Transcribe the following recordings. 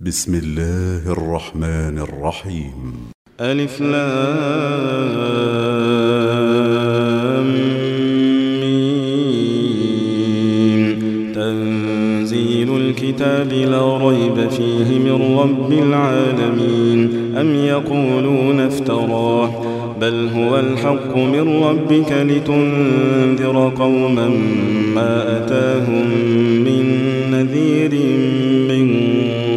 بسم الله الرحمن الرحيم ألف لام ميم تنزيل الكتاب لا ريب فيه من رب العالمين أم يقولون افتراه بل هو الحق من ربك لتنذر قوما ما أتاهم من نذير من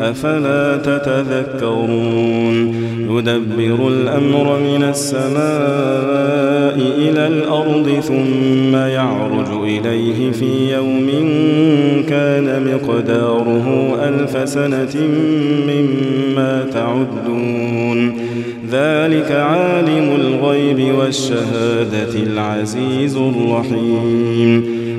أفلا تتذكرون؟ يدبر الأمر من السماء إلى الأرض ثم يعرج إليه في يوم كان مقداره ألف سنة مما تعدون. ذلك عالم الغيب والشهادة العزيز الرحيم.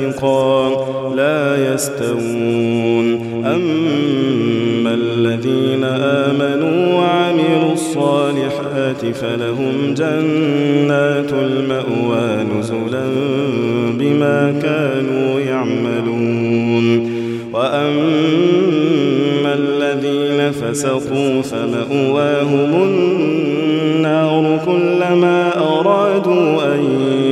فاسقا لا يستوون. أما الذين آمنوا وعملوا الصالحات فلهم جنات المأوى نزلا بما كانوا يعملون. وأما الذين فسقوا فمأواهم النار كلما أرادوا أن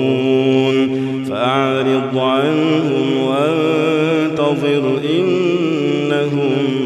ينظرون فأعرض عنهم وانتظر إنهم